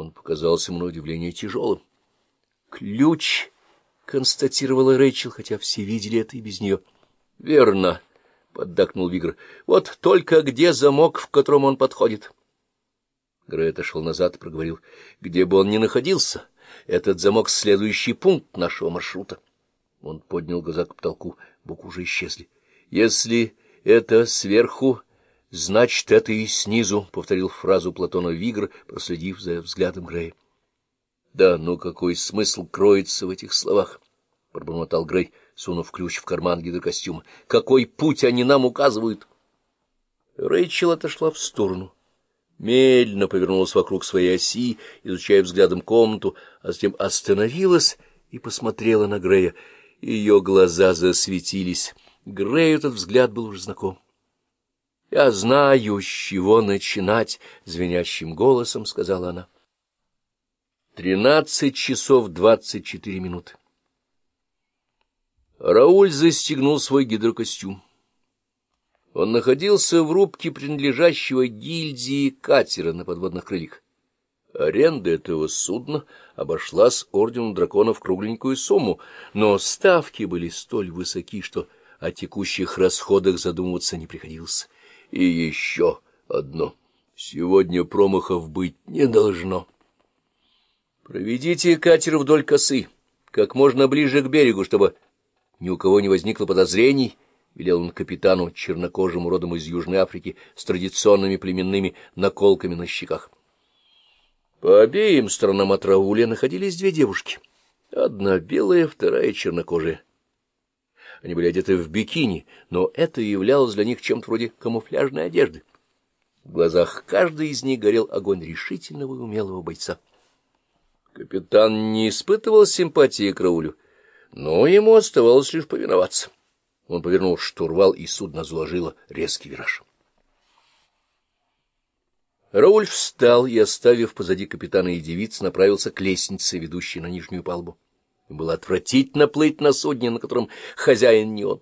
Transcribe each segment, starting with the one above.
Он показался ему на удивление тяжелым. «Ключ!» — констатировала Рэйчел, хотя все видели это и без нее. «Верно!» — поддакнул Вигр. «Вот только где замок, в котором он подходит?» Грей отошел назад и проговорил. «Где бы он ни находился, этот замок — следующий пункт нашего маршрута». Он поднял глаза к потолку, буквы уже исчезли. «Если это сверху, значит, это и снизу», — повторил фразу Платона Вигр, проследив за взглядом Грея. «Да, но какой смысл кроется в этих словах?» — пробормотал Грей, сунув ключ в карман гидрокостюма. «Какой путь они нам указывают?» Рэйчел отошла в сторону. Медленно повернулась вокруг своей оси, изучая взглядом комнату, а затем остановилась и посмотрела на Грея. Ее глаза засветились. Грею этот взгляд был уже знаком. — Я знаю, с чего начинать, — звенящим голосом сказала она. Тринадцать часов двадцать четыре минуты. Рауль застегнул свой гидрокостюм. Он находился в рубке принадлежащего гильдии катера на подводных крыльях. Аренда этого судна обошлась ордену драконов кругленькую сумму, но ставки были столь высоки, что о текущих расходах задумываться не приходилось. И еще одно. Сегодня промахов быть не должно. Проведите катер вдоль косы, как можно ближе к берегу, чтобы ни у кого не возникло подозрений, — велел он капитану, чернокожему родом из Южной Африки, с традиционными племенными наколками на щеках. По обеим сторонам от Рауля находились две девушки. Одна белая, вторая чернокожая. Они были одеты в бикини, но это являлось для них чем-то вроде камуфляжной одежды. В глазах каждой из них горел огонь решительного и умелого бойца. Капитан не испытывал симпатии к Раулю, но ему оставалось лишь повиноваться. Он повернул штурвал, и судно заложило резкий вираж. Рауль встал и, оставив позади капитана и девиц, направился к лестнице, ведущей на нижнюю палубу. Было отвратительно плыть на судне, на котором хозяин не он.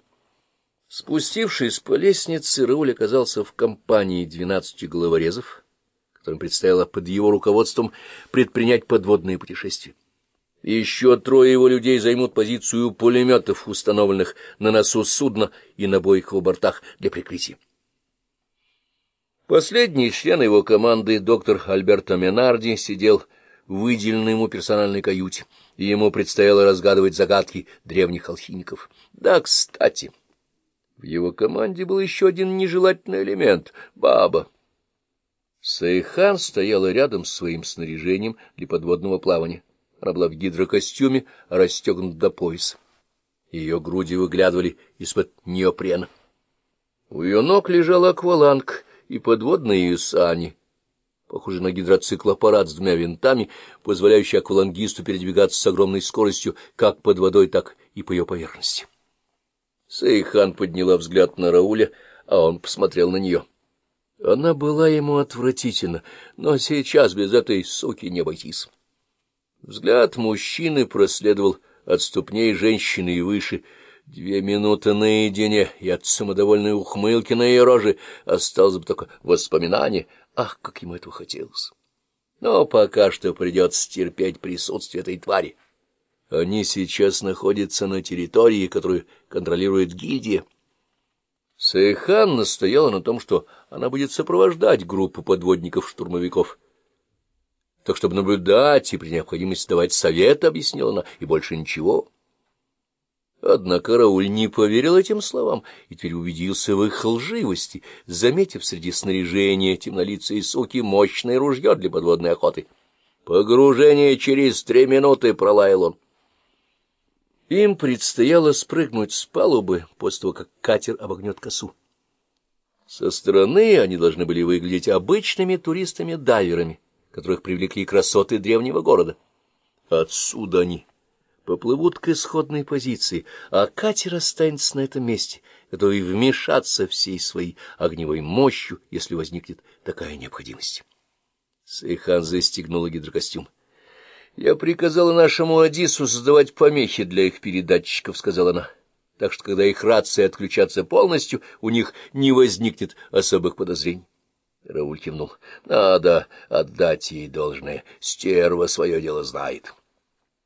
Спустившись по лестнице, Рауль оказался в компании двенадцати головорезов, которым предстояло под его руководством предпринять подводные путешествия. Еще трое его людей займут позицию пулеметов, установленных на носу судна и на обоих его бортах для прикрытия. Последний член его команды, доктор Альберто Менарди, сидел выделенной ему персональной каюте, и ему предстояло разгадывать загадки древних алхимиков. Да, кстати, в его команде был еще один нежелательный элемент — баба. Сайхан стояла рядом с своим снаряжением для подводного плавания. Она была в гидрокостюме, расстегнута до пояса. Ее груди выглядывали из-под неопрена. У ее ног лежал акваланг — и подводные сани, похожий на гидроциклоаппарат с двумя винтами, позволяющий аквалангисту передвигаться с огромной скоростью как под водой, так и по ее поверхности. Сейхан подняла взгляд на Рауля, а он посмотрел на нее. Она была ему отвратительна, но сейчас без этой суки не обойтись. Взгляд мужчины проследовал от ступней женщины и выше — Две минуты наедине, и от самодовольной ухмылки на ее роже осталось бы только воспоминание. Ах, как ему этого хотелось! Но пока что придется терпеть присутствие этой твари. Они сейчас находятся на территории, которую контролирует гильдия. Сайхан настояла на том, что она будет сопровождать группу подводников-штурмовиков. Так, чтобы наблюдать и при необходимости давать совет, объяснила она, и больше ничего. Однако Рауль не поверил этим словам и теперь убедился в их лживости, заметив среди снаряжения темнолицей суки мощное ружье для подводной охоты. «Погружение через три минуты!» — пролаял он. Им предстояло спрыгнуть с палубы после того, как катер обогнет косу. Со стороны они должны были выглядеть обычными туристами-дайверами, которых привлекли красоты древнего города. Отсюда они поплывут к исходной позиции, а катер останется на этом месте, готовый вмешаться всей своей огневой мощью, если возникнет такая необходимость. Сейхан застегнула гидрокостюм. — Я приказала нашему Адису создавать помехи для их передатчиков, — сказала она. — Так что, когда их рации отключатся полностью, у них не возникнет особых подозрений. Рауль кивнул. — Надо отдать ей должное. Стерва свое дело знает. —